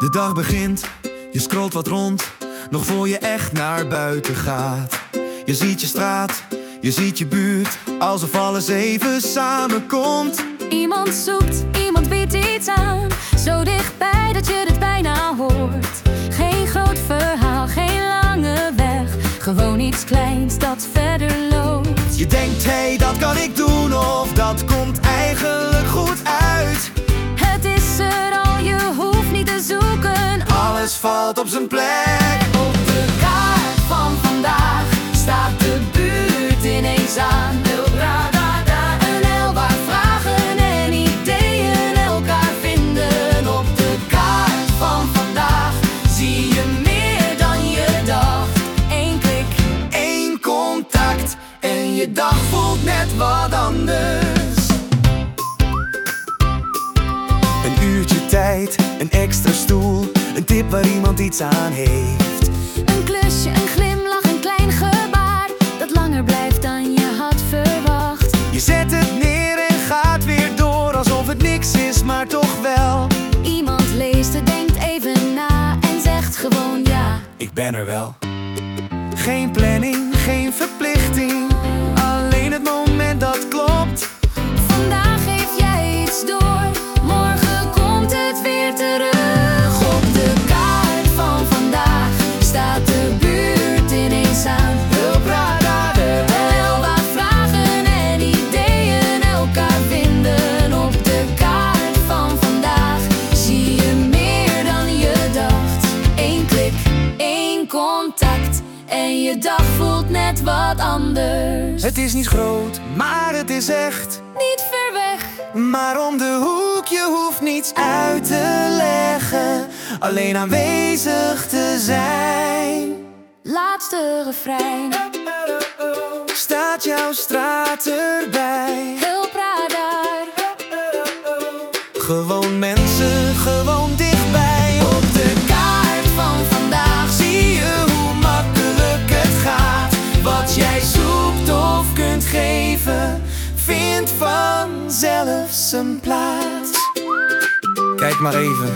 De dag begint, je scrolt wat rond, nog voor je echt naar buiten gaat. Je ziet je straat, je ziet je buurt, alsof alles even samenkomt. Iemand zoekt, iemand biedt iets aan. Zo dichtbij dat je het bijna hoort. Geen groot verhaal, geen lange weg. Gewoon iets kleins dat verder loopt. Je denkt, hé, hey, dat kan ik doen, of dat komt eigenlijk goed uit. Op zijn plek. Op de kaart van vandaag staat de buurt ineens aan. Hulpradada, een waar vragen en ideeën elkaar vinden. Op de kaart van vandaag zie je meer dan je dacht. Eén klik, Eén contact en je dag voelt net wat anders. Een uurtje tijd, een een tip waar iemand iets aan heeft. een klusje, een glimlach, een klein gebaar. Dat langer blijft dan je had verwacht. Je zet het neer en gaat weer door alsof het niks is, maar toch wel. Iemand leest het, denkt even na en zegt gewoon ja. Ik ben er wel. Geen planning, je dag voelt net wat anders. Het is niet groot, maar het is echt. Niet ver weg. Maar om de hoek, je hoeft niets uit te leggen. Alleen aanwezig te zijn. Laatste refrein. Staat jouw straat erbij? Hulpradar. Gewoon mensen, gewoon dichtbij. Jij zoekt of kunt geven, vindt vanzelf zijn plaats. Kijk maar even,